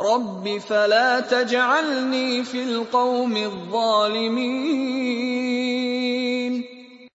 رَبِّ فَلَا تَجْعَلْنِي فِي الْقَوْمِ الظَّالِمِينَ